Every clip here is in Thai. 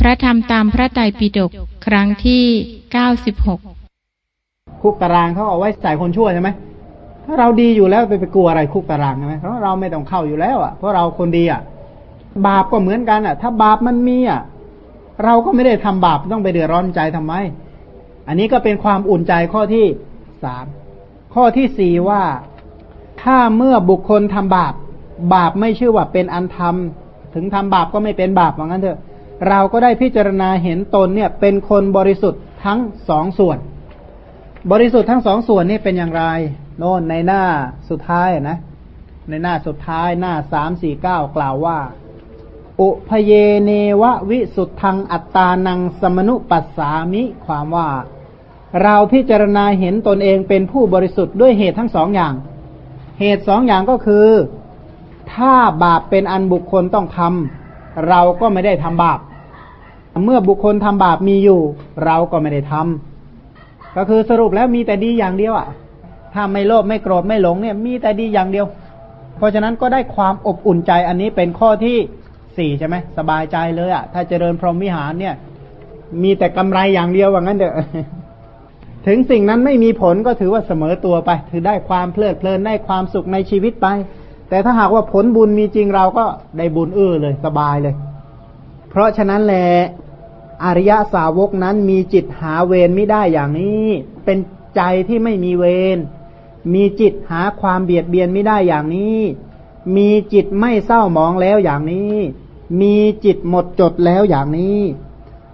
พระธรรมตามพระไตรปิฎกครั้งที่เก้าสิบหกคุกตารางเขาเอาไว้ใส่คนชั่วใช่ไหมถ้าเราดีอยู่แล้วไปไปกลัวอะไรคุกตารางใช่ไหมเพราะเราไม่ต้องเข้าอยู่แล้วอะเพราะเราคนดีอะ บาปก็เหมือนกันอะ ถ้าบาปมันมีอะ เราก็ไม่ได้ทำบาปต้องไปเดือดร้อนใจทำไม อันนี้ก็เป็นความอุ่นใจข้อที่สามข้อที่สี่ว่าถ้าเมื่อบุคคลทำบาป บาปไม่ชื่อว่าเป็นอันทำถึงทำบาปก็ไม่เป็นบาปว่างั้นเถอะ เราก็ได้พิจารณาเห็นตนเนี่ยเป็นคนบริสุทธิ์ทั้งสองส่วน บริสุทธิ์ทั้งสองส่วนนี่เป็นอย่างไร โน่นในหน้าสุดท้ายนะ ในหน้าสุดท้ายหน้าสามสี่เก้ากล่าวว่า อุพเยเนวะวิสุทธังอัตตานังสมนุปัสสามิ ความว่า เราพิจารณาเห็นตนเองเป็นผู้บริสุทธิ์ด้วยเหตุทั้งสองอย่าง เหตุสองอย่างก็คือ ถ้าบาปเป็นอันบุคคลต้องทำเราก็ไม่ได้ทำบาป เมื่อบุคคลทำบาปมีอยู่ เราก็ไม่ได้ทำก็คือสรุปแล้วมีแต่ดีอย่างเดียวอะถ้าไม่โลภไม่โกรธไม่หลงเนี่ย มีแต่ดีอย่างเดียว เพราะฉะนั้นก็ได้ความอบอุ่นใจอันนี้เป็นข้อที่สี่ใช่ไหมสบายใจเลยอะ ถ้าเจริญพรหมวิหารเนี่ย มีแต่กำไรอย่างเดียวว่างั้นเถอะถึงสิ่งนั้นไม่มีผลก็ถือว่าเสมอตัวไป ถือได้ความเพลิดเพลินได้ความสุขในชีวิตไป แต่ถ้าหากว่าผลบุญมีจริงเราก็ได้บุญเอื้อเลย สบายเลย เพราะฉะนั้นแหละ อริยสาวกนั้นมีจิตหาเวรไม่ได้อย่างนี้ เป็นใจที่ไม่มีเวรมีจิตหาความเบียดเบียนไม่ได้อย่างนี้ มีจิตไม่เศร้าหมองแล้วอย่างนี้ มีจิตหมดจดแล้วอย่างนี้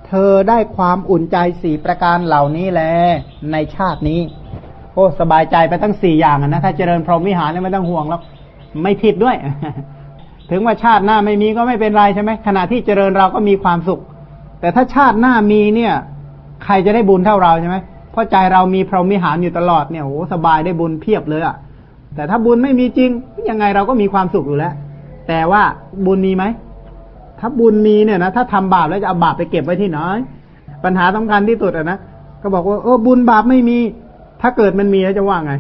เธอได้ความอุ่นใจสี่ประการเหล่านี้แลในชาตินี้ โอ้สบายใจไปตั้งสี่อย่างนะถ้าเจริญพรหมวิหารเนี่ยไม่ต้องห่วงแล้วไม่ผิดด้วย ถึงว่าชาติหน้าไม่มีก็ไม่เป็นไรใช่ไหมขณะที่เจริญเราก็มีความสุข แต่ถ้าชาติหน้ามีเนี่ย ใครจะได้บุญเท่าเราใช่ไหมเพราะใจเรามีพรหมิหารอยู่ตลอดเนี่ยโอ้สบายได้บุญเพียบเลยอะแต่ถ้าบุญไม่มีจริง ยังไงเราก็มีความสุขอยู่แล้ว แต่ว่าบุญมีไหมถ้าบุญมีเนี่ยนะถ้าทำบาปแล้วจะเอาบาปไปเก็บไว้ที่ไหนปัญหาสำคัญที่สุดอะนะก็บอกว่าเออบุญบาปไม่มี ถ้าเกิดมันมีแล้วจะว่าไง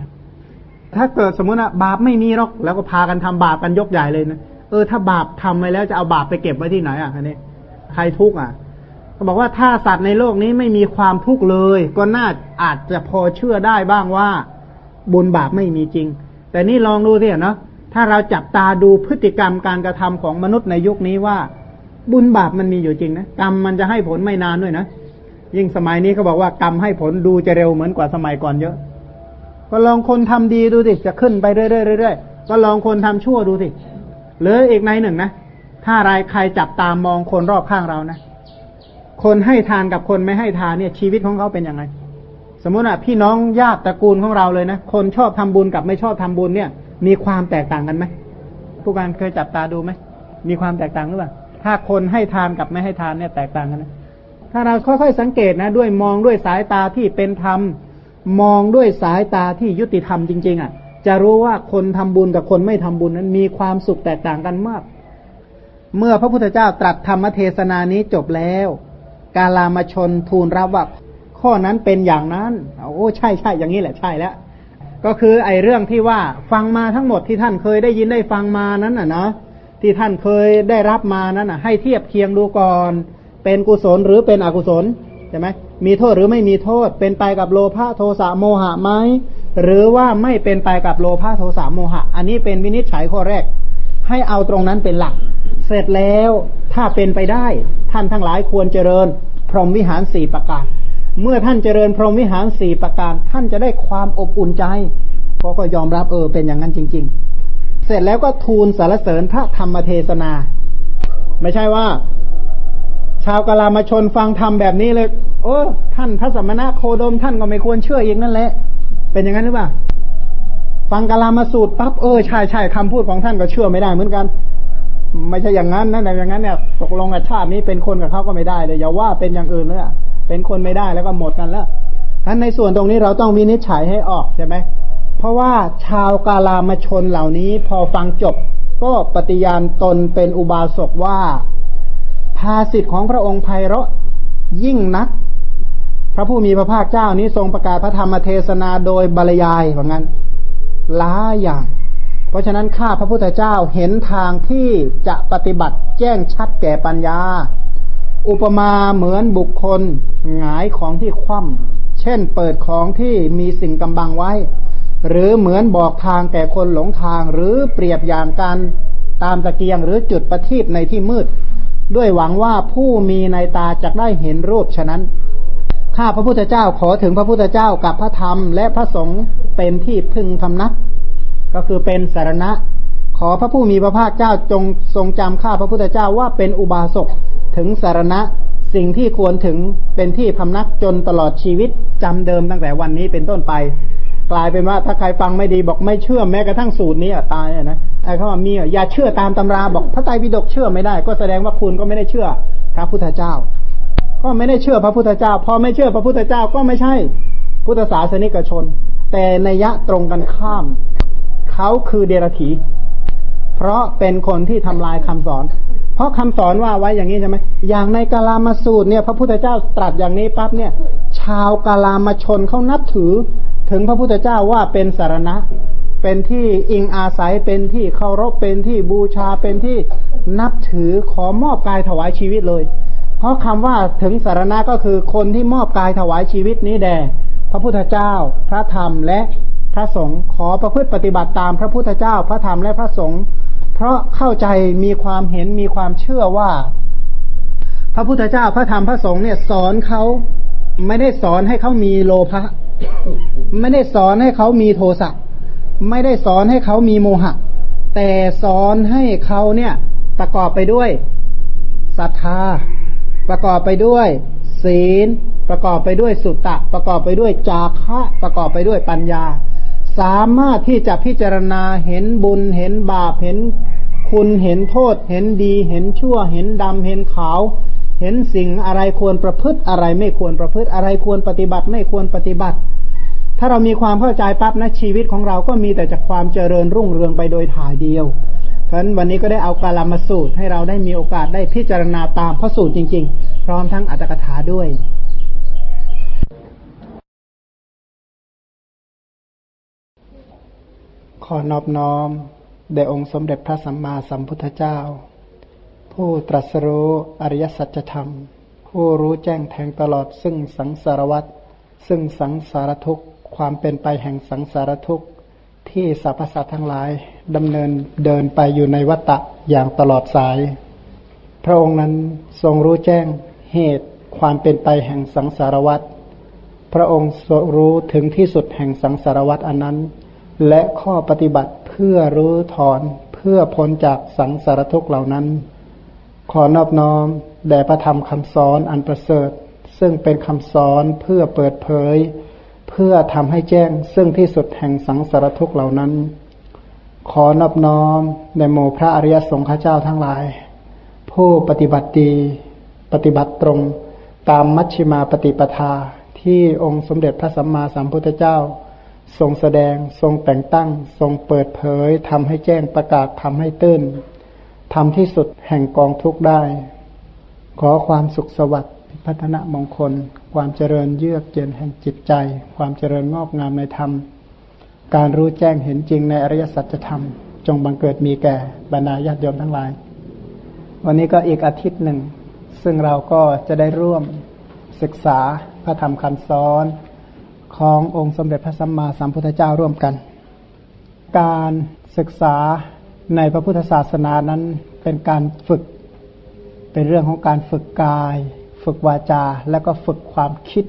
ถ้าเกิดสมมติอะบาปไม่มีหรอกแล้วก็พากันทำบาปกันยกใหญ่เลยนะเออถ้าบาปทำไว้แล้วจะเอาบาปไปเก็บไว้ที่ไหนอะอันนี้ใครทุกข์อะ เขาบอกว่าถ้าสัตว์ในโลกนี้ไม่มีความทุกข์เลย ก็น่าอาจจะพอเชื่อได้บ้างว่า บุญบาปไม่มีจริง แต่นี่ลองดูสิเนาะถ้าเราจับตาดูพฤติกรรมการกระทำของมนุษย์ในยุคนี้ว่า บุญบาปมันมีอยู่จริงนะกรรมมันจะให้ผลไม่นานด้วยนะยิ่งสมัยนี้เขาบอกว่ากรรมให้ผลดูจะเร็วเหมือนกว่าสมัยก่อนเยอะ ก็ลองคนทำดีดูสิจะขึ้นไปเรื่อยๆก็ลองคนทำชั่วดูสิหรืออีกในหนึ่งนะถ้าอะไรใครจับตามมองคนรอบข้างเรานะ คนให้ทานกับคนไม่ให้ทานเนี่ย ชีวิตของเขาเป็นยังไง สมมติอะพี่น้องญาติตระกูลของเราเลยนะคนชอบทำบุญกับไม่ชอบทำบุญเนี่ย มีความแตกต่างกันไหมผู้การเคยจับตาดูไหมมีความแตกต่างหรือเปล่าถ้าคนให้ทานกับไม่ให้ทานเนี่ยแตกต่างกันนะถ้าเราค่อยๆสังเกตนะ ด้วยมองด้วยสายตาที่เป็นธรรมมองด้วยสายตาที่ยุติธรรมจริง ๆ อะ จะรู้ว่าคนทำบุญกับคนไม่ทำบุญนั้นมีความสุขแตกต่างกันมาก เมื่อพระพุทธเจ้าตรัสธรรมเทศนานี้จบแล้ว กาลามาชนทูลรับว่าข้อนั้นเป็นอย่างนั้นโอ้ใช่ใช่อย่างนี้แหละใช่แล้วก็คือไอ้เรื่องที่ว่าฟังมาทั้งหมดที่ท่านเคยได้ยินได้ฟังมานั้นน่ะเนาะที่ท่านเคยได้รับมานั้นน่ะ ให้เทียบเคียงดูก่อน เป็นกุศลหรือเป็นอกุศลใช่ไหมมีโทษหรือไม่มีโทษ เป็นไปกับโลภะโทสะโมหะไหมหรือว่าไม่เป็นไปกับโลภะโทสะโมหะ อันนี้เป็นวินิจฉัยข้อแรก ให้เอาตรงนั้นเป็นหลัก เสร็จแล้วถ้าเป็นไปได้ ท่านทั้งหลายควรเจริญ พรหมวิหารสี่ประการ เมื่อท่านเจริญพรหมวิหารสี่ประการ ท่านจะได้ความอบอุ่นใจเพราะก็ยอมรับเออเป็นอย่างนั้นจริง ๆ เสร็จแล้วก็ทูลสารเสริญพระธรรมเทศนา ไม่ใช่ว่า ชาวกลามาชนฟังธรรมแบบนี้เลยโอ้ท่านพระสมณะโคดมท่านก็ไม่ควรเชื่อเอีกนั่นแหละ เป็นอย่างนั้นหรือเปล่าฟังกลามาสูตรปั๊บเออใช่ใช่คำพูดของท่านก็เชื่อไม่ได้เหมือนกัน ไม่ใช่อย่างนั้นนะแต่อย่างนั้นเนี่ยตกลงกับชาตินี้เป็นคนกับเขาก็ไม่ได้เลยอย่าว่าเป็นอย่างอื่นเลยเป็นคนไม่ได้แล้วก็หมดกันแล้วท่านในส่วนตรงนี้เราต้องวินิจฉัยให้ออกใช่ไหมเพราะว่าชาวกาลามชนเหล่านี้พอฟังจบ ก็ปฏิญาณตนเป็นอุบาสกว่า ภาสิทธิ์ของพระองค์ไพเราะยิ่งนัก พระผู้มีพระภาคเจ้านี้ทรงประกาศพระธรรมเทศนาโดยบรรยายว่างั้นล้าอย่าง เพราะฉะนั้นข้าพระพุทธเจ้าเห็นทางที่จะปฏิบัติแจ้งชัดแก่ปัญญา อุปมาเหมือนบุคคลหงายของที่คว่ำเช่นเปิดของที่มีสิ่งกำบังไว้ หรือเหมือนบอกทางแก่คนหลงทางหรือเปรียบอย่างการตามตะเกียงหรือจุดประทีปในที่มืด ด้วยหวังว่าผู้มีในตาจะได้เห็นรูปฉะนั้นข้าพระพุทธเจ้าขอถึงพระพุทธเจ้ากับพระธรรมและพระสงฆ์เป็นที่พึงพำนัก ก็คือเป็นสารณะ ขอพระผู้มีพระภาคเจ้าจงทรงจำข้าพระพุทธเจ้าว่าเป็นอุบาสกถึงสารณะสิ่งที่ควรถึงเป็นที่พำนักจนตลอดชีวิตจำเดิมตั้งแต่วันนี้เป็นต้นไป กลายเป็นว่าถ้าใครฟังไม่ดีบอกไม่เชื่อแม้กระทั่งสูตรนี้อะตายนะไอ้เขาว่ามีอย่าเชื่อตามตำราบอกพระไตรปิฎกเชื่อไม่ได้ ก็แสดงว่าคุณก็ไม่ได้เชื่อพระพุทธเจ้า ก็ไม่ได้เชื่อพระพุทธเจ้า พอไม่เชื่อพระพุทธเจ้าก็ไม่ใช่ พุทธศาสนิกชน แต่ในยะตรงกันข้าม เขาคือเดรธีเพราะเป็นคนที่ทำลายคำสอน เพราะคำสอนว่าไว้อย่างนี้ใช่ไหมอย่างในกาลามาสูตรเนี่ย พระพุทธเจ้าตรัสอย่างนี้ปั๊บเนี่ย ชาวกาลามาชนเขานับถือ ถึงพระพุทธเจ้าว่าเป็นสารณะ เป็นที่อิงอาศัยเป็นที่เคารพเป็นที่บูชาเป็นที่นับถือขอมอบกายถวายชีวิตเลย เพราะคำว่าถึงสารณะก็คือคนที่มอบกายถวายชีวิตนี้แด่พระพุทธเจ้า พระธรรมและ พระสงฆ์ขอประพฤติปฏิบัติตามพระพุทธเจ้าพระธรรมและพระสงฆ์เพราะเข้าใจมีความเห็นมีความเชื่อว่า พระพุทธเจ้าพระธรรมพระสงฆ์เนี่ยสอนเขาไม่ได้สอนให้เขามีโลภะไม่ได้สอนให้เขามีโทสะไม่ได้สอนให้เขามีโมหะ แต่สอนให้เขาเนี่ยประกอบไปด้วยศรัทธา ประกอบไปด้วย ศีล ประกอบไปด้วยสุตตะ ประกอบไปด้วยจาคะ ประกอบไปด้วยปัญญา สามารถที่จะพิจารณาเห็นบุญเห็นบาปเห็นคุณเห็นโทษ เห็นดี เห็นชั่ว เห็นดำเห็นขาว เห็นสิ่งอะไรควรประพฤติอะไรไม่ควรประพฤติอะไรควรปฏิบัติไม่ควรปฏิบัติ ถ้าเรามีความเข้าใจปั๊บนะชีวิตของเราก็มีแต่จากความเจริญรุ่งเรืองไปโดยถ่ายเดียว เพราะฉะนั้นวันนี้ก็ได้เอากาลามาสูตรให้เราได้มีโอกาสได้พิจารณาตามพระสูตรจริง ๆ พร้อมทั้งอัตถกถาด้วย ขอนอบน้อมแด่องค์สมเด็จพระสัมมาสัมพุทธเจ้า ผู้ตรัสรู้อริยสัจธรรม ผู้รู้แจ้งแทงตลอดซึ่งสังสารวัตรซึ่งสังสารทุกข์ความเป็นไปแห่งสังสารทุกข์ที่สรรพสัตว์ทั้งหลายดำเนินเดินไปอยู่ในวัฏฏะอย่างตลอดสาย พระองค์นั้นทรงรู้แจ้งเหตุความเป็นไปแห่งสังสารวัตรพระองค์รู้ถึงที่สุดแห่งสังสารวัตรอันนั้น และข้อปฏิบัติเพื่อรู้ถอนเพื่อพ้นจากสังสารทุกข์เหล่านั้น ขอนอบน้อมแด่พระธรรมคำสอนอันประเสริฐ ซึ่งเป็นคำสอนเพื่อเปิดเผย เพื่อทำให้แจ้งซึ่งที่สุดแห่งสังสารทุกข์เหล่านั้น ขอนอบน้อมแด่โมพระอริยสงฆ์เจ้าทั้งหลาย ผู้ปฏิบัติดีปฏิบัติตรง ตามมัชฌิมาปฏิปทาที่องค์สมเด็จพระสัมมาสัมพุทธเจ้า ทรงแสดงทรงแต่งตั้ง ทรงเปิดเผยทำให้แจ้งประกาศทำให้ตื้นทำที่สุดแห่งกองทุกได้ ขอความสุขสวัสดิ์พัฒนมงคล ความเจริญเยือกเย็นแห่งจิตใจ ความเจริญงอกงามในธรรม การรู้แจ้งเห็นจริงในอริยสัจธรรม จงบังเกิดมีแก่บรรดาญาติโยมทั้งหลาย วันนี้ก็อีกอาทิตย์หนึ่ง ซึ่งเราก็จะได้ร่วมศึกษาพระธรรมคำสอน ขององค์สมเด็จพระสัมมาสัมพุทธเจ้าร่วมกัน การศึกษาในพระพุทธศาสนานั้นเป็นการฝึก เป็นเรื่องของการฝึกกาย ฝึกวาจา และก็ฝึกความคิด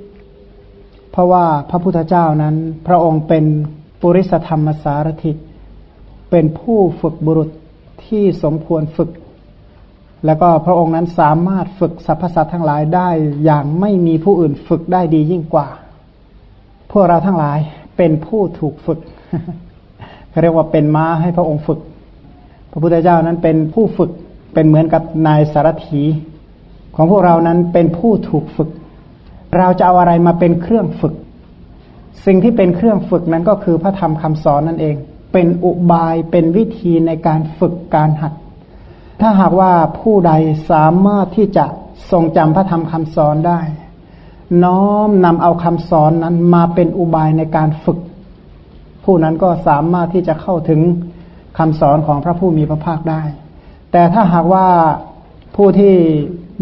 เพราะว่าพระพุทธเจ้านั้น พระองค์เป็นปุริสธรรมสารถิเป็นผู้ฝึกบุรุษที่สมควรฝึก แล้วก็พระองค์นั้นสามารถฝึกสรรพสัตว์ทั้งหลายได้อย่างไม่มีผู้อื่นฝึกได้ดียิ่งกว่า วกเราทั้งหลายเป็นผู้ถูกฝึกเขาเรียกว่าเป็นม้าให้พระองค์ฝึก พระพุทธเจ้านั้นเป็นผู้ฝึกเป็นเหมือนกับนายสารถีของพวกเรานั้นเป็นผู้ถูกฝึก เราจะเอาอะไรมาเป็นเครื่องฝึก สิ่งที่เป็นเครื่องฝึกนั้นก็คือพระธรรมคำสอนนั่นเอง เป็นอุบายเป็นวิธีในการฝึกการหัด ถ้าหากว่าผู้ใดสามารถที่จะทรงจำพระธรรมคำสอนได้ น้อมนำเอาคำสอนนั้นมาเป็นอุบายในการฝึก ผู้นั้นก็สามารถที่จะเข้าถึงคำสอนของพระผู้มีพระภาคได้ แต่ถ้าหากว่าผู้ที่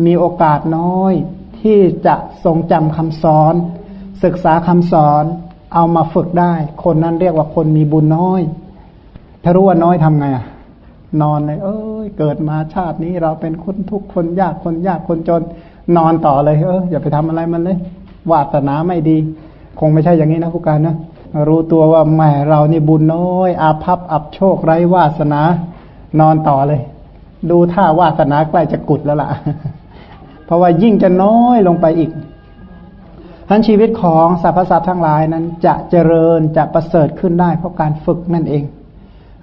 มีโอกาสน้อย ที่จะทรงจำคำสอน ศึกษาคำสอนเอามาฝึกได้ คนนั้นเรียกว่าคนมีบุญน้อย ถ้ารู้ว่าน้อยทำไงอะ นอนเลย เอ้ย เกิดมาชาตินี้เราเป็นคนทุกข์คนยากคนยากคนจน นอนต่อเลยเอออย่าไปทำอะไรมันเลยวาสนาไม่ดี คงไม่ใช่อย่างนี้นะผู้การนะรู้ตัวว่าแหมเรานี่บุญน้อย อาภัพอับโชคไร้วาสนา นอนต่อเลย ดูท่าวาสนาใกล้จะกุดแล้วล่ะ เพราะว่ายิ่งจะน้อยลงไปอีกทั้นชีวิตของสรรพสัตว์ทั้งหลายนั้น จะเจริญจะประเสริฐขึ้นได้เพราะการฝึกนั่นเอง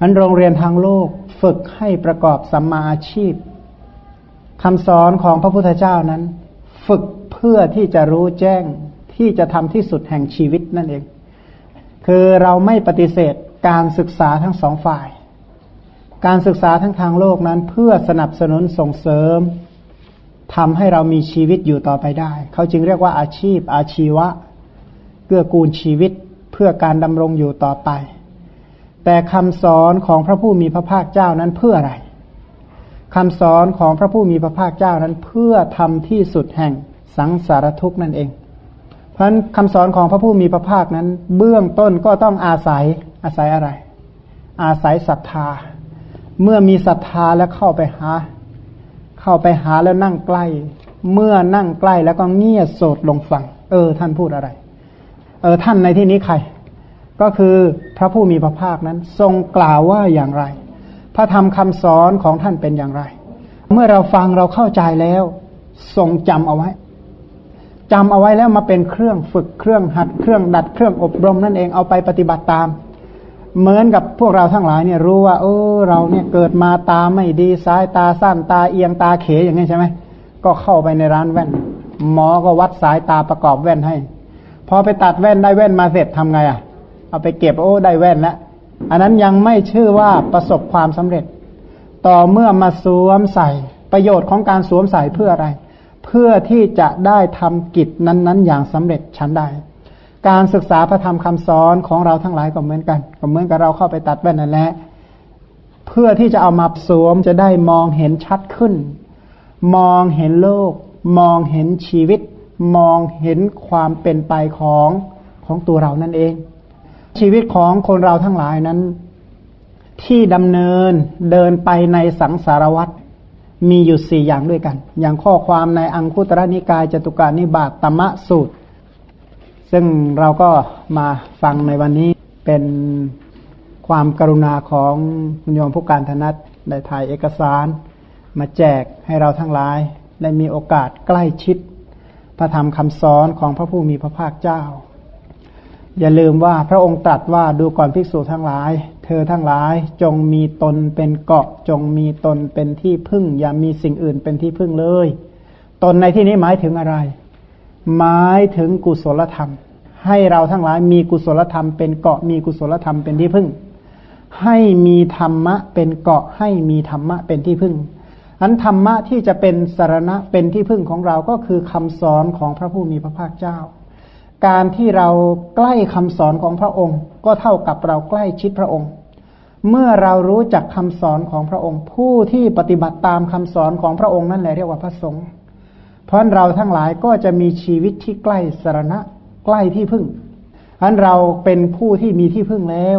อันโรงเรียนทางโลกฝึกให้ประกอบสัมมาอาชีพ คำสอนของพระพุทธเจ้านั้น ฝึกเพื่อที่จะรู้แจ้งที่จะทำที่สุดแห่งชีวิตนั่นเอง คือเราไม่ปฏิเสธการศึกษาทั้งสองฝ่าย การศึกษาทั้งทางโลกนั้น เพื่อสนับสนุนส่งเสริมทำให้เรามีชีวิตอยู่ต่อไปได้ เขาจึงเรียกว่าอาชีพ อาชีวะเกื้อกูลชีวิตเพื่อการดำรงอยู่ต่อไป แต่คำสอนของพระผู้มีพระภาคเจ้านั้นเพื่ออะไร คำสอนของพระผู้มีพระภาคเจ้านั้นเพื่อทำที่สุดแห่งสังสารทุกข์นั่นเอง เพราะฉะนั้นคำสอนของพระผู้มีพระภาคนั้น เบื้องต้นก็ต้องอาศัยอาศัยอะไร อาศัยศรัทธา เมื่อมีศรัทธาแล้วเข้าไปหา เข้าไปหาแล้วนั่งใกล้ เมื่อนั่งใกล้แล้วก็เงียบโสดลงฟัง เออ ท่านพูดอะไร เออท่านในที่นี้ใคร ก็คือพระผู้มีพระภาคนั้น ทรงกล่าวว่าอย่างไร พระธรรมคำสอนของท่านเป็นอย่างไร เมื่อเราฟังเราเข้าใจแล้ว ทรงจำเอาไว้จำเอาไว้แล้วมาเป็นเครื่องฝึกเครื่องหัดเครื่องดัดเครื่องอบรมนั่นเองเอาไปปฏิบัติตาม เหมือนกับพวกเราทั้งหลายเนี่ยรู้ว่า เออเราเนี่ยเกิดมาตาไม่ดีสายตาสั้นตาเอียงตาเขอย่างนี้ใช่ไหมก็เข้าไปในร้านแว่น หมอก็วัดสายตาประกอบแว่นให้ พอไปตัดแว่นได้แว่นมาเสร็จทำไงอะ เอาไปเก็บโอ้ได้แว่นแล้ว อันนั้นยังไม่ชื่อว่าประสบความสำเร็จ ต่อเมื่อมาสวมใส่ประโยชน์ของการสวมใส่เพื่ออะไร เพื่อที่จะได้ทำกิจนั้น ๆ อย่างสำเร็จชั้นได้การศึกษาพระธรรมคำสอนของเราทั้งหลายก็เหมือนกันก็เหมือนกับเราเข้าไปตัดแว่นนั่นแหละเพื่อที่จะเอามาสวมจะได้มองเห็นชัดขึ้น มองเห็นโลก มองเห็นชีวิต มองเห็นความเป็นไปของของตัวเรานั่นเอง ชีวิตของคนเราทั้งหลายนั้น ที่ดำเนินเดินไปในสังสารวัฏมีอยู่สี่อย่างด้วยกัน อย่างข้อความในอังคุตระนิกายจตุการนิบาตตมะสูตร ซึ่งเราก็มาฟังในวันนี้เป็นความกรุณาของคุณโยมผู้การธนัตได้ถ่ายเอกสาร มาแจกให้เราทั้งหลาย ได้มีโอกาสใกล้ชิด พระธรรมคำสอนของพระผู้มีพระภาคเจ้า อย่าลืมว่าพระองค์ตรัสว่าดูก่อนภิกษุทั้งหลาย เธอทั้งหลายจงมีตนเป็นเกาะจงมีตนเป็นที่พึ่ง อย่ามีสิ่งอื่นเป็นที่พึ่งเลย ตนในที่นี้หมายถึงอะไร หมายถึงกุศลธรรม ให้เราทั้งหลายมีกุศลธรรมเป็นเกาะมีกุศลธรรมเป็นที่พึ่ง ให้มีธรรมะเป็นเกาะให้มีธรรมะเป็นที่พึ่งอันธรรมะที่จะเป็นสารณะเป็นที่พึ่งของเราก็คือคำสอนของพระผู้มีพระภาคเจ้า การที่เราใกล้คำสอนของพระองค์ ก็เท่ากับเราใกล้ชิดพระองค์ เมื่อเรารู้จักคำสอนของพระองค์ ผู้ที่ปฏิบัติตามคำสอนของพระองค์นั่นแหละเรียกว่าพระสงฆ์เพราะเราทั้งหลายก็จะมีชีวิตที่ใกล้สารณะใกล้ที่พึ่งอันเราเป็นผู้ที่มีที่พึ่งแล้ว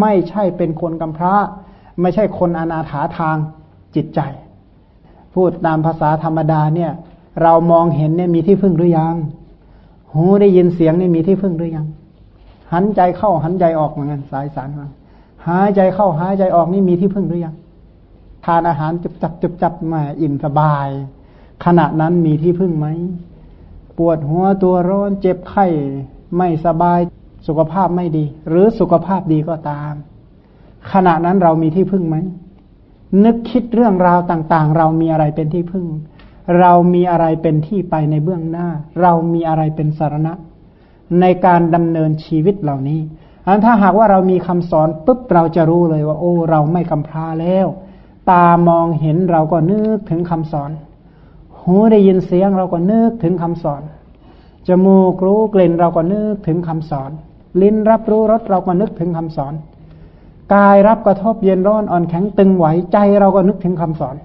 ไม่ใช่เป็นคนกำพร้า ไม่ใช่คนอนาถาทางจิตใจ พูดตามภาษาธรรมดาเนี่ย เรามองเห็นเนี่ยมีที่พึ่งหรือยัง หูได้ยินเสียงนี่มีที่พึ่งหรือยัง หันใจเข้าหันใจออกเหมือนกันสายสารมาหายใจเข้าหายใจออกนี่มีที่พึ่งหรือยัง ทานอาหารจุบจับจุบจับมาอิ่มสบาย ขณะนั้นมีที่พึ่งไหม ปวดหัวตัวร้อนเจ็บไข้ไม่สบายสุขภาพไม่ดี หรือสุขภาพดีก็ตาม ขณะนั้นเรามีที่พึ่งไหมนึกคิดเรื่องราวต่าง ๆ เรามีอะไรเป็นที่พึ่ง เรามีอะไรเป็นที่ไปในเบื้องหน้า เรามีอะไรเป็นสารณะ ในการดำเนินชีวิตเหล่านี้อันถ้าหากว่าเรามีคำสอนปุ๊บเราจะรู้เลยว่า โอ้ เราไม่กำพร้าแล้ว ตามองเห็นเราก็นึกถึงคำสอน หูได้ยินเสียงเราก็นึกถึงคำสอนจมูกรู้กลิ่นเราก็นึกถึงคำสอน ลิ้นรับรู้รสเราก็นึกถึงคำสอน กายรับกระทบเย็นร้อนอ่อนแข็งตึงไหวใจเราก็นึกถึงคำสอน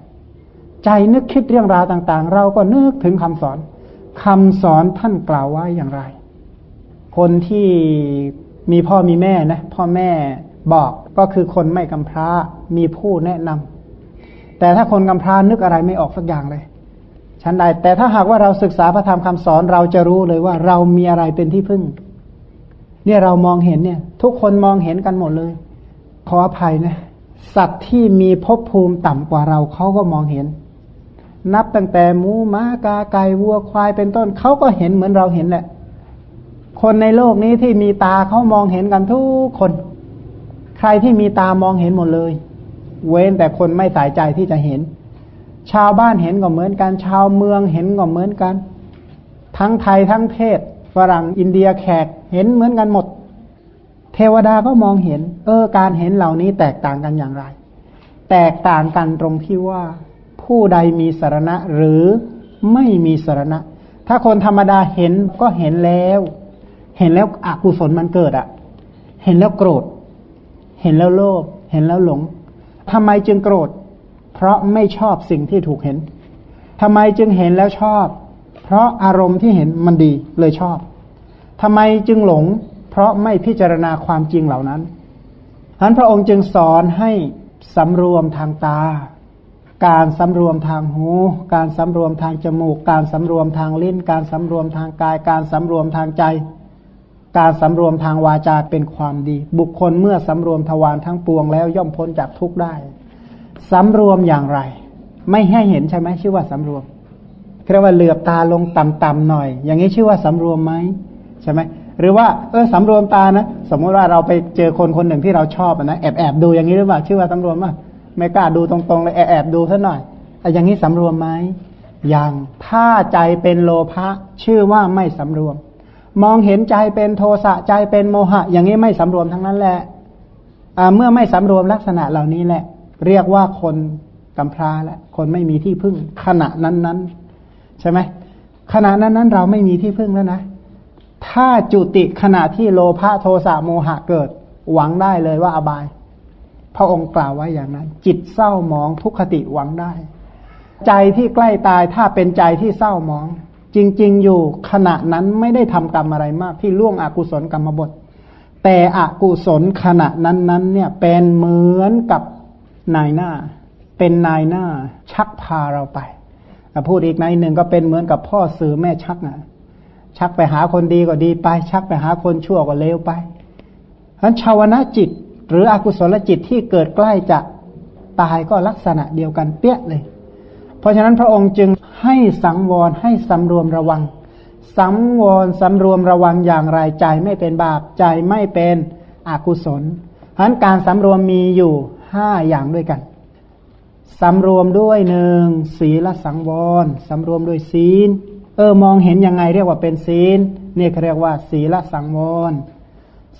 ใจนึกคิดเรื่องราวต่าง ๆ เราก็นึกถึงคำสอนคำสอนท่านกล่าวไว้อย่างไร คนที่มีพ่อมีแม่นะพ่อแม่บอกก็คือคนไม่กำพร้ามีผู้แนะนำแต่ถ้าคนกำพร้านึกอะไรไม่ออกสักอย่างเลยฉันใดแต่ถ้าหากว่าเราศึกษาพระธรรมคำสอนเราจะรู้เลยว่าเรามีอะไรเป็นที่พึ่ง เนี่ยเรามองเห็นเนี่ย ทุกคนมองเห็นกันหมดเลย ขออภัยนะ สัตว์ที่มีภพภูมิต่ำกว่าเราเขาก็มองเห็น นับตั้งแต่หมูม้ากาไก่วัวควายเป็นต้นเขาก็เห็นเหมือนเราเห็นแหละ คนในโลกนี้ที่มีตาเขามองเห็นกันทุกคน ใครที่มีตามองเห็นหมดเลย เว้นแต่คนไม่สายใจที่จะเห็น ชาวบ้านเห็นก็เหมือนกัน ชาวเมืองเห็นก็เหมือนกัน ทั้งไทยทั้งเทศฝรั่งอินเดียแขกเห็นเหมือนกันหมด เทวดาก็มองเห็น เออการเห็นเหล่านี้แตกต่างกันอย่างไร แตกต่างกันตรงที่ว่า ผู้ใดมีสารณะหรือไม่มีสารณะ ถ้าคนธรรมดาเห็นก็เห็นแล้ว เห็นแล้วอกุศลมันเกิดอะ่ะ เห็นแล้วโกรธ เห็นแล้วโลภเห็นแล้วหลงทำไมจึงโกรธ เพราะไม่ชอบสิ่งที่ถูกเห็นทำไมจึงเห็นแล้วชอบ เพราะอารมณ์ที่เห็นมันดีเลยชอบทำไมจึงหลง เพราะไม่พิจารณาความจริงเหล่านั้นฉะนั้นพระองค์จึงสอนให้สำรวมทางตา การสำรวมทางหู การสำรวมทางจมูก การสำรวมทางลิ้น การสำรวมทางกาย การสำรวมทางใจ การสำรวมทางวาจาเป็นความดี บุคคลเมื่อสำรวมทวารทั้งปวงแล้วย่อมพ้นจากทุกข์ได้สำรวมอย่างไร ไม่ให้เห็นใช่ไหมชื่อว่าสำรวมเรียกว่าเหลือบตาลงต่ำๆหน่อย อย่างนี้ชื่อว่าสำรวมไหมใช่ไหมหรือว่าเออสำรวมตานะ สมมติว่าเราไปเจอคนคนหนึ่งที่เราชอบนะแอบแอบดูอย่างนี้หรือเปล่าชื่อว่าสำรวมป่ะ ไม่กล้าดูตรงๆเลยแอบดูซะหน่อยอย่างนี้สำรวมไหมยังถ้าใจเป็นโลภะชื่อว่าไม่สำรวม มองเห็นใจเป็นโทสะใจเป็นโมหะ อย่างนี้ไม่สำรวมทั้งนั้นแหละเมื่อไม่สำรวมลักษณะเหล่านี้แหละ เรียกว่าคนกำพร้าและคนไม่มีที่พึ่ง ขณะนั้นนั้นใช่ไหมขณะนั้นนั้นเราไม่มีที่พึ่งแล้วนะ ถ้าจุติขณะที่โลภะโทสะโมหะเกิด หวังได้เลยว่าอบาย พระองค์กล่าวไว้อย่างนั้น จิตเศร้าหมองทุกขติหวังได้ ใจที่ใกล้ตายถ้าเป็นใจที่เศร้าหมอง จริง ๆ อยู่ขณะนั้นไม่ได้ทำกรรมอะไรมาก ที่ล่วงอกุศลกรรมบท แต่อกุศลขณะนั้นๆเนี่ยเป็นเหมือนกับนายหน้า เป็นนายหน้า ชักพาเราไปพูดอีกในหนึ่งก็เป็นเหมือนกับพ่อสื่อแม่ชักนะชักไปหาคนดีก็ดีไป ชักไปหาคนชั่วก็เลวไปฉะนั้นชาวนะจิต หรืออกุศลจิตที่เกิดใกล้จะตายก็ลักษณะเดียวกันเปี้ยเลย เพราะฉะนั้นพระองค์จึงให้สังวรให้สำรวมระวังสังวรสำรวมระวังอย่างไรใจไม่เป็นบาปใจไม่เป็นอกุศลเพราะนั้นการสำรวมมีอยู่ห้าอย่างด้วยกันสำรวมด้วยหนึ่งศีลสังวรสำรวมด้วยศีล เออมองเห็นยังไงเรียกว่าเป็นศีลนี่ยเขาเรียกว่า ศีลสังวร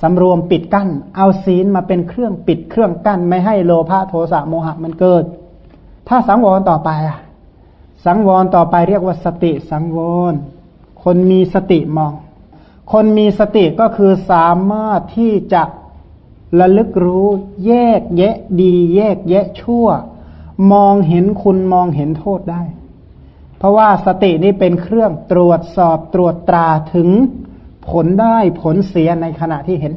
สำรวมปิดกั้น เอาศีลมาเป็นเครื่องปิดเครื่องกั้น ไม่ให้โลภะโทสะโมหะมันเกิด ถ้าสังวรต่อไปอะ สังวรต่อไปเรียกว่าสติสังวร คนมีสติมอง คนมีสติก็คือสามารถที่จะระลึกรู้แยกแยะดีแยกแยะชั่ว มองเห็นคุณมองเห็นโทษได้ เพราะว่าสตินี้เป็นเครื่องตรวจสอบตรวจตราถึง ผลได้ผลเสียในขณะที่เห็น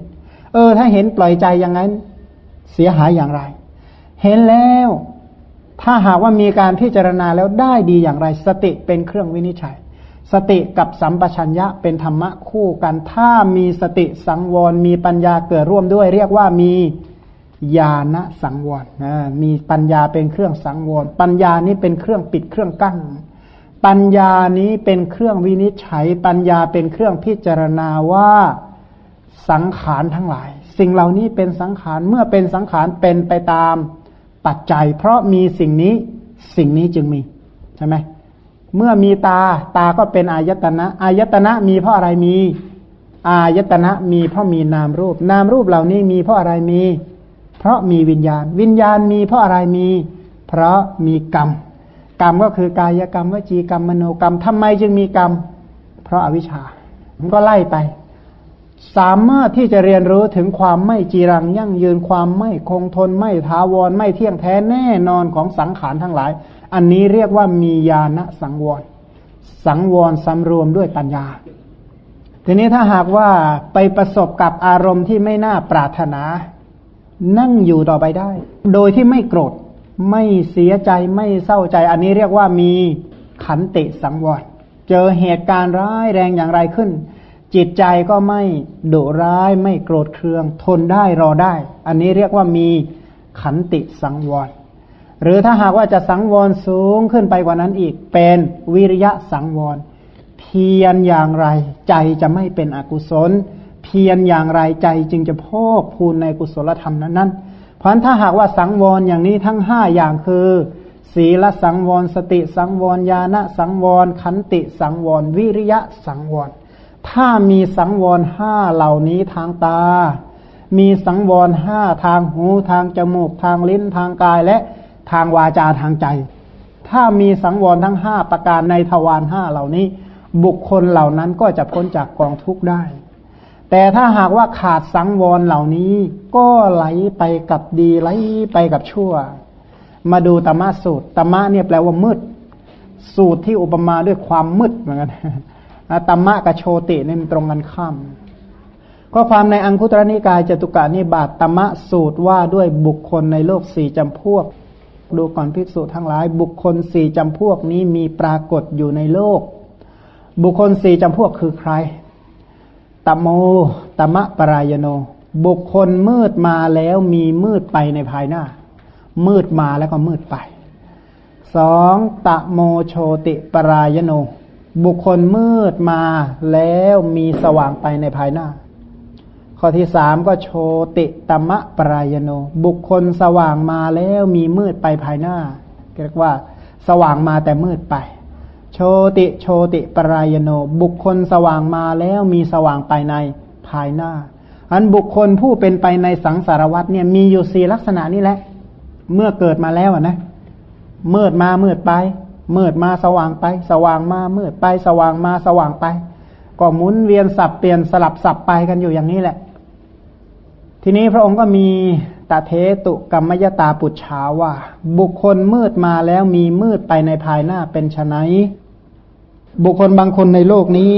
เออ ถ้าเห็นปล่อยใจอย่างนั้น เสียหายอย่างไร เห็นแล้ว ถ้าหากว่ามีการพิจารณาแล้วได้ดีอย่างไร สติเป็นเครื่องวินิจฉัย สติกับสัมปชัญญะเป็นธรรมะคู่กัน ถ้ามีสติสังวรมีปัญญาเกิดร่วมด้วย เรียกว่ามีญาณสังวรมีปัญญาเป็นเครื่องสังวรปัญญานี้เป็นเครื่องปิดเครื่องกั้น ปัญญานี้เป็นเครื่องวินิจฉัย ปัญญาเป็นเครื่องพิจารณาว่าสังขารทั้งหลาย สิ่งเหล่านี้เป็นสังขารเมื่อเป็นสังขารเป็นไปตามปัจจัย เพราะมีสิ่งนี้สิ่งนี้จึงมีใช่ไหมเมื่อมีตาตาก็เป็นอายตนะอายตนะมีเพราะอะไรมีอายตนะมีเพราะมีนามรูป นามรูปเหล่านี้มีเพราะอะไรมี เพราะมีวิญญาณ วิญญาณมีเพราะอะไรมี เพราะมีกรรม กรรมก็คือกายกรรมวจีกรรมมโนกรรมทำไมจึงมีกรรม เพราะอาวิชชามันก็ไล่ไป สามารถที่จะเรียนรู้ถึงความไม่จีรังยั่งยืนความไม่คงทนไม่ท้าวรไม่เที่ยงแท้แน่นอนของสังขารทั้งหลาย อันนี้เรียกว่ามีญาณสังวร สังวรสำรวมด้วยปัญญา ทีนี้ถ้าหากว่าไปประสบกับอารมณ์ที่ไม่น่าปรารถนา นั่งอยู่ต่อไปได้ โดยที่ไม่โกรธ ไม่เสียใจไม่เศร้าใจ อันนี้เรียกว่ามีขันติสังวรเจอเหตุการณ์ร้ายแรงอย่างไรขึ้น จิตใจก็ไม่ดุร้ายไม่โกรธเคือง ทนได้รอได้ อันนี้เรียกว่ามีขันติสังวรหรือถ้าหากว่าจะสังวรสูงขึ้นไปกว่านั้นอีก เป็นวิริยะสังวรเพียรอย่างไร ใจจะไม่เป็นอกุศล เพียรอย่างไรใจจึงจะพอกพูนในกุศลธรรมนั้นนั้น เพราะฉะนั้นถ้าหากว่าสังวรอย่างนี้ทั้งห้าอย่างคือ ศีลสังวรสติสังวรญาณสังวรขันติสังวรวิริยะสังวร ถ้ามีสังวรห้าเหล่านี้ทางตา มีสังวรห้าทางหูทางจมูกทางลิ้นทางกายและทางวาจาทางใจ ถ้ามีสังวรทั้งห้าประการในทวารห้าเหล่านี้ บุคคลเหล่านั้นก็จะพ้นจากกองทุกข์ได้ แต่ถ้าหากว่าขาดสังวรเหล่านี้ ก็ไหลไปกับดีไหลไปกับชั่ว มาดูตมะสูตรตมะเนี่ยแปลว่ามืด สูตรที่อุปมาด้วยความมืดเหมือนกันตมะกับโชตินี่มันตรงกันข้ามข้อความในอังคุตรนิกายจตุกานิบาตตมะสูตรว่าด้วยบุคคลในโลกสี่จำพวก ดูก่อนภิกษุทั้งหลาย บุคคลสี่จำพวกนี้มีปรากฏอยู่ในโลก บุคคลสี่จำพวกคือใคร ตโมตมะปรายโน บุคคลมืดมาแล้วมีมืดไปในภายหน้า มืดมาแล้วก็มืดไปสองตะโมโชติปรายโน บุคคลมืดมาแล้วมีสว่างไปในภายหน้า ข้อที่สามก็โชติตมะปรายโน บุคคลสว่างมาแล้วมีมืดไปภายหน้าเรียกว่า สว่างมาแต่มืดไป โชติโชติปรายโน บุคคลสว่างมาแล้วมีสว่างไปในภายหน้า อันบุคคลผู้เป็นไปในสังสารวัตเนี่ยมีอยู่สี่ลักษณะนี้แหละ เมื่อเกิดมาแล้วนะมืดมามืดไปมืดมาสว่างไป สว่างมามืดไปสว่างมาสว่างไป ก็หมุนเวียนสับเปลี่ยนสลับสับไปกันอยู่อย่างนี้แหละ ทีนี้พระองค์ก็มีตาเทตุกรรมยตาปุจฉาว่า บุคคลมืดมาแล้วมีมืดไปในภายหน้าเป็นไน บุคคลบางคนในโลกนี้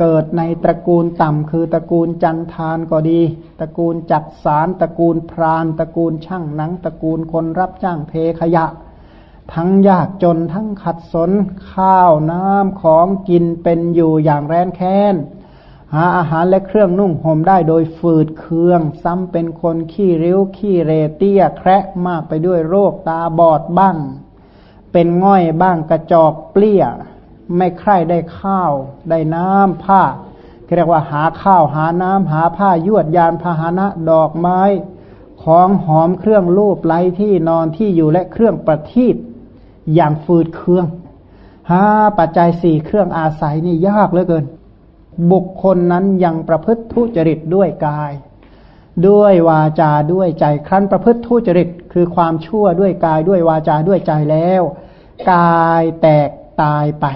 เกิดในตระกูลต่ำคือตระกูลจันทานก็ดี ตระกูลจักสารตระกูลพราน ตระกูลช่างหนัง ตระกูลคนรับจ้างเทขยะ ทั้งยากจนทั้งขัดสน ข้าวน้ำของกินเป็นอยู่อย่างแร้นแค้นหาอาหารและเครื่องนุ่งห่มได้โดยฝืดเคือง ซ้ำเป็นคนขี้ริ้วขี้เรเตี้ยแคระมากไปด้วยโรคตาบอดบ้าง เป็นง่อยบ้างกระจอกเปลี้ย ไม่ใคร่ได้ข้าว ได้น้ำผ้าเรียกว่าหาข้าวหาน้ำหาผ้ายวดยานพาหนะดอกไม้ ของหอมเครื่องรูปไล้ที่นอนที่อยู่และเครื่องประทีปอย่างฝืดเครื่อง หาปัจจัยสี่เครื่องอาศัยนี่ยากเหลือเกิน บุคคลนั้นยังประพฤติทุจริตด้วยกาย ด้วยวาจาด้วยใจครั้นประพฤติทุจริตคือความชั่วด้วยกายด้วยวาจาด้วยใจแล้ว กายแตกตายไป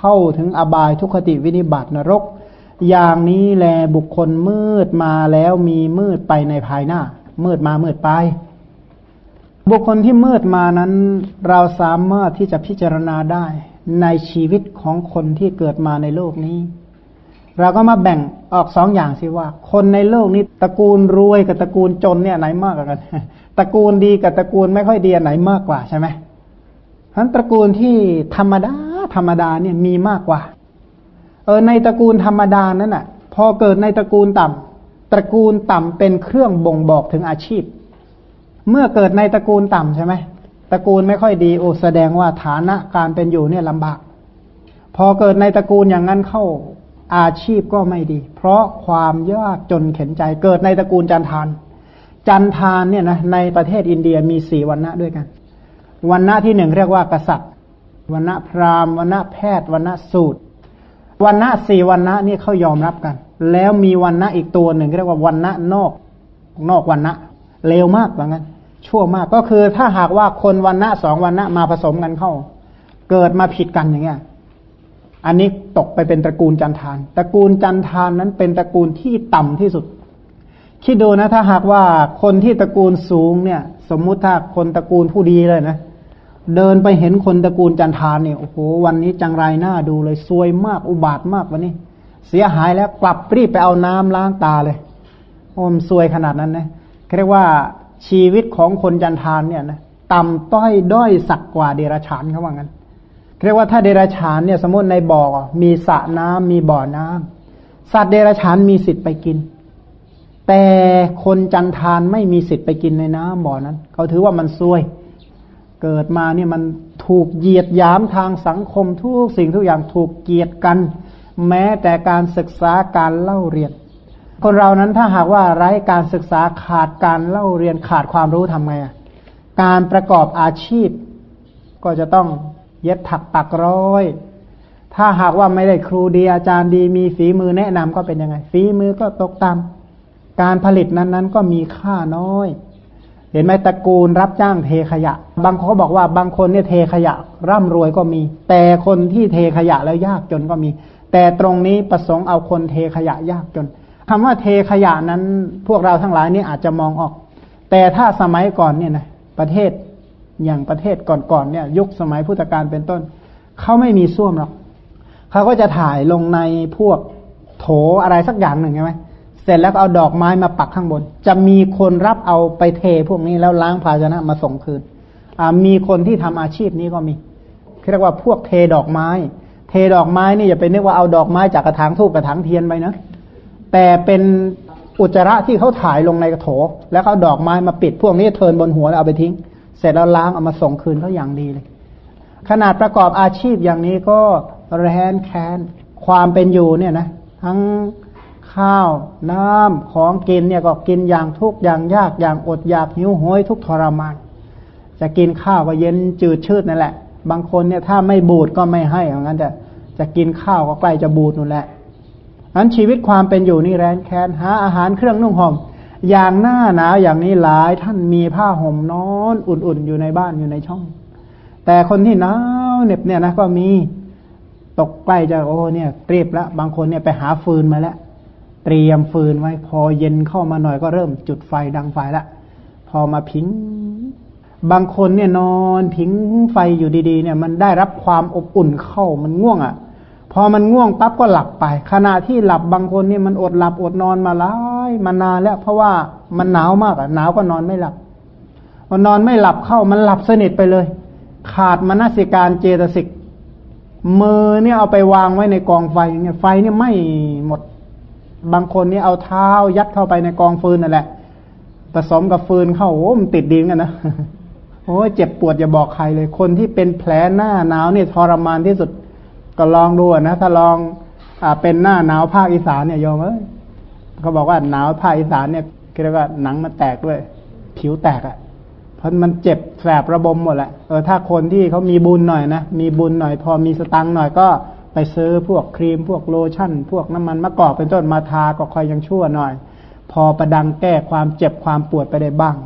เข้าถึงอบายทุคติวินิบัตินรก อย่างนี้แลบุคคลมืดมาแล้วมีมืดไปในภายหน้า มืดมามืดไป บุคคลที่มืดมานั้น เราสามารถที่จะพิจารณาได้ในชีวิตของคนที่เกิดมาในโลกนี้ เราก็มาแบ่งออกสองอย่างสิว่า คนในโลกนี้ตระกูลรวยกับตระกูลจนเนี่ยไหนมากกว่ากันตระกูลดีกับตระกูลไม่ค่อยดีไหนมากกว่าใช่ไหม ทั้นตระกูลที่ธรรมดา ธรรมดาเนี่ยมีมากกว่า เออในตระกูลธรรมดานั้นอะ พอเกิดในตระกูลต่ำตระกูลต่ำเป็นเครื่องบ่งบอกถึงอาชีพ เมื่อเกิดในตระกูลต่ำใช่ไหมตระกูลไม่ค่อยดีโอแสดงว่าฐานะการเป็นอยู่เนี่ยลำบาก พอเกิดในตระกูลอย่างนั้นเข้าอาชีพก็ไม่ดี เพราะความยากจนเข็นใจเกิดในตระกูลจันทาน จันทานเนี่ยนะในประเทศอินเดียมีสี่วันณะด้วยกัน วันณะที่หนึ่งเรียกว่ากษัตริย์วันณะพราหมณ์วันณะแพทย์วันณะสูตรวันณะสี่วันณะนี่เขายอมรับกัน แล้วมีวันณะอีกตัวหนึ่งเรียกว่าวันณะนอกนอกวันณะเลวมากเหมือนกันชั่วมากก็คือถ้าหากว่าคนวันณะสองวันณะมาผสมกันเข้า เกิดมาผิดกันอย่างเงี้ยอันนี้ตกไปเป็นตระกูลจันทาน ตระกูลจันทานนั้นเป็นตระกูลที่ต่ำที่สุด คิดดูนะ ถ้าหากว่าคนที่ตระกูลสูงเนี่ย สมมุติถ้าคนตระกูลผู้ดีเลยนะ เดินไปเห็นคนตระกูลจันทานเนี่ยโอ้โหวันนี้จังไรหน้าดูเลยซวยมากอุบาทมากวันนี้ เสียหายแล้วกลับรีบไปเอาน้ำล้างตาเลยโอ้มซวยขนาดนั้นนะเรียกว่าชีวิตของคนจันทานเนี่ยนะต่ำต้อยด้อยสักกว่าเดรัจฉานเขาว่างั้นเรียกว่าถ้าเดรัจฉานเนี่ยสมมติในบ่อมีสระน้ำมีบ่อน้ำสัตว์เดรัจฉานมีสิทธิ์ไปกิน แต่คนจันทานไม่มีสิทธิ์ไปกินในน้ำบ่อนั้น เขาถือว่ามันซวยเกิดมาเนี่ยมันถูกเหยียดยามทางสังคมทุกสิ่งทุกอย่างถูกเกียดกัน แม้แต่การศึกษาการเล่าเรียน คนเรานั้นถ้าหากว่าไร้การศึกษาขาดการเล่าเรียนขาดความรู้ทำไงการประกอบอาชีพ ก็จะต้องเย็บถักปักร้อย ถ้าหากว่าไม่ได้ครูดีอาจารย์ดีมีฝีมือแนะนำก็เป็นยังไงฝีมือก็ตกต่ำการผลิตนั้นๆ ก็มีค่าน้อย เห็นไหมตระกูลรับจ้างเทขยะ บางคนก็บอกว่าบางคนเนี่ยเทขยะ ร่ำรวยก็มี แต่คนที่เทขยะแล้วยากจนก็มี แต่ตรงนี้ประสงค์เอาคนเทขยะยากจนคำว่าเทขยะนั้นพวกเราทั้งหลายนี่อาจจะมองออก แต่ถ้าสมัยก่อนเนี่ยนะประเทศอย่างประเทศก่อนๆเนี่ย ยุคสมัยพุทธกาลเป็นต้นเขาไม่มีส้วมหรอกเขาก็จะถ่ายลงในพวกโถอะไรสักอย่างหนึ่งใช่ไหม เสร็จแล้วก็เอาดอกไม้มาปักข้างบน จะมีคนรับเอาไปเทพวกนี้แล้วล้างภาชนะมาส่งคืนมีคนที่ทำอาชีพนี้ก็มีเรียกว่าพวกเทดอกไม้ เทดอกไม้นี่อย่าไปนึกว่าเอาดอกไม้จากกระถางทูบกระถางเทียนไปนะ แต่เป็นอุจจาระที่เขาถ่ายลงในกระโถ แล้วเขาดอกไม้มาปิดพวกนี้เทินบนหัวแล้วเอาไปทิ้ง เสร็จแล้วล้างเอามาส่งคืนเขาอย่างดีเลย ขนาดประกอบอาชีพอย่างนี้ก็แรนแค้นความเป็นอยู่เนี่ยนะ ทั้ง ข้าวน้ำของกินเนี่ยก็กินอย่างทุกอย่างยากอย่างอดอยากหิวโหยทุกทรมานจะกินข้าวก็เย็นจืดชืดนั่นแหละ บางคนเนี่ยถ้าไม่บูดก็ไม่ให้เหมือนกันแต่จะกินข้าวก็ใกล้จะบูดนู่นแหละนั้นชีวิตความเป็นอยู่นี่แร้นแค้นหาอาหารเครื่องนุ่งห่มอย่างหน้าหนาวอย่างนี้หลายท่านมีผ้าห่มนอนอุ่นๆอยู่ในบ้านอยู่ในช่อง แต่คนที่หนาวเหน็บเนี่ยนะก็มีตกใกล้จะโอ้เนี่ยเรียบแล้วบางคนเนี่ยไปหาฟืนมาแล้ว เตรียมฟืนไว้ พอเย็นเข้ามาหน่อยก็เริ่มจุดไฟดังไฟละ พอมาพิง บางคนเนี่ยนอนพิงไฟอยู่ดีๆ เนี่ย มันได้รับความอบอุ่นเข้ามันง่วงอะ่ะ พอมันง่วงปั๊บก็หลับไป ขณะที่หลับบางคนเนี่ยมันอดหลับอดนอนมาหลายมานานแล้ว เพราะว่ามันหนาวมากอะ่ะหนาวก็นอนไม่หลับพอนอนไม่หลับเข้ามันหลับสนิทไปเลย ขาดมนสิการเจตสิกมือเนี่ยเอาไปวางไว้ในกองไฟอย่างเงี้ยไฟเนี่ยไม้หมด บางคนนี่เอาเท้ายัดเข้าไปในกองฟืนนั่นแหละผสมกับฟืนเข้าโอ้มันติดดินกันนะโอ้เจ็บปวดอย่าบอกใครเลย คนที่เป็นแผลหน้าหนาวเนี่ยทรมานที่สุดก็ลองดูนะถ้าลองอ่าเป็นหน้าหนาวภาคอีสานเนี่ยโยมเอ้ยเขาบอกว่าหนาวภาคอีสานเนี่ยเรียกว่าหนังมันแตกด้วย ผิวแตกอะ่ะ เพราะมันเจ็บแสบระบมหมดแหละเออถ้าคนที่เขามีบุญหน่อยนะมีบุญหน่อย พอมีสตังค์หน่อยก็ ไปซื้อพวกครีมพวกโลชั่น พวกน้ำมันมะกอกเป็นต้นมาทาก็คอยยังชั่วหน่อย พอประดังแก้ความเจ็บความปวดไปได้บ้าง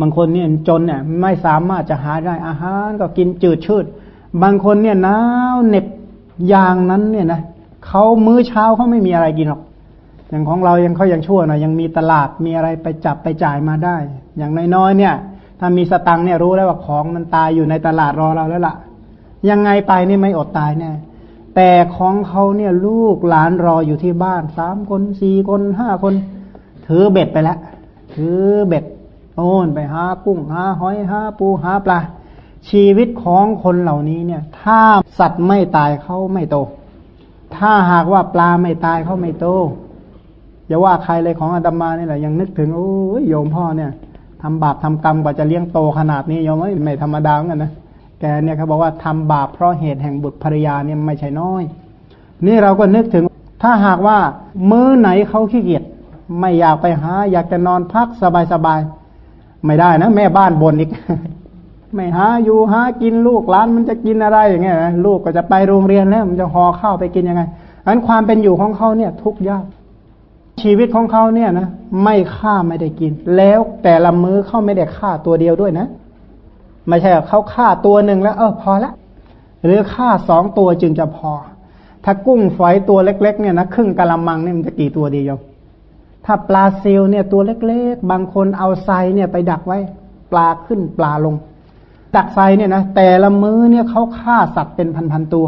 บางคนเนี่ยจนเนี่ยไม่สามารถจะหาได้อาหารก็กินจืดชืด บางคนเนี่ยหนาวเหน็บอย่างนั้นเนี่ยนะเขามื้อเช้าเขาไม่มีอะไรกินหรอก อย่างของเรายังเขายังชั่วหน่อยยังมีตลาดมีอะไรไปจับไปจ่ายมาได้ อย่างน้อยๆเนี่ย ถ้ามีสตังเนี่ยรู้แล้วว่าของมันตายอยู่ในตลาดรอเราแล้วละ่ะ ยังไงไปนี่ไม่อดตายแน่ แต่ของเขาเนี่ยลูกหลานรออยู่ที่บ้านสามคนสี่คนห้าคน ถือเบ็ดไปแล้วถือเบ็ดโอนไปหากุ้งหาหอยหาปูหาปลาชีวิตของคนเหล่านี้เนี่ย ถ้าสัตว์ไม่ตายเขาไม่โต ถ้าหากว่าปลาไม่ตายเขาไม่โตอย่าว่าใครเลยของอาตมาเนี่ยแหละยังนึกถึงโอ้ยโยมพ่อเนี่ยทำบาปทำกรรมกว่าจะเลี้ยงโตขนาดนี้โยมไม่ธรรมดาเหมือนกันนะ กเนี่ยเขาบอกว่าทำบาปเพราะเหตุแห่งบุตรภรรยาเนี่ยไม่ใช่น้อย นี่เราก็นึกถึงถ้าหากว่ามื้อไหนเขาขี้เกียจไม่อยากไปหา อยากจะนอนพักสบายๆไม่ได้นะ แม่บ้านบนอีก ไม่หาอยู่หากินลูกหลานมันจะกินอะไรอย่างเงี้ยนะลูกก็จะไปโรงเรียนแล้วมันจะห่อข้าวไปกินยังไงอันความเป็นอยู่ของเขาเนี่ย ทุกข์ยากชีวิตของเขาเนี่ยนะไม่ฆ่าไม่ได้กิน แล้วแต่ละมื้อเขาไม่ได้ฆ่าตัวเดียวด้วยนะ ไม่ใช่เขาฆ่าตัวหนึ่งแล้ว เออพอละ หรือฆ่าสองตัวจึงจะพอ ถ้ากุ้งฝอยตัวเล็ก ๆ เนี่ยนะครึ่งกะละมังเนี่ยมันจะกี่ตัวดีโยมถ้าปลาซิลเนี่ยตัวเล็ก ๆ บางคนเอาไซเนี่ยไปดักไว้ ปลาขึ้นปลาลง ดักไซเนี่ยนะแต่ละมื้อเนี่ยเขาฆ่าสัตว์เป็นพันๆตัว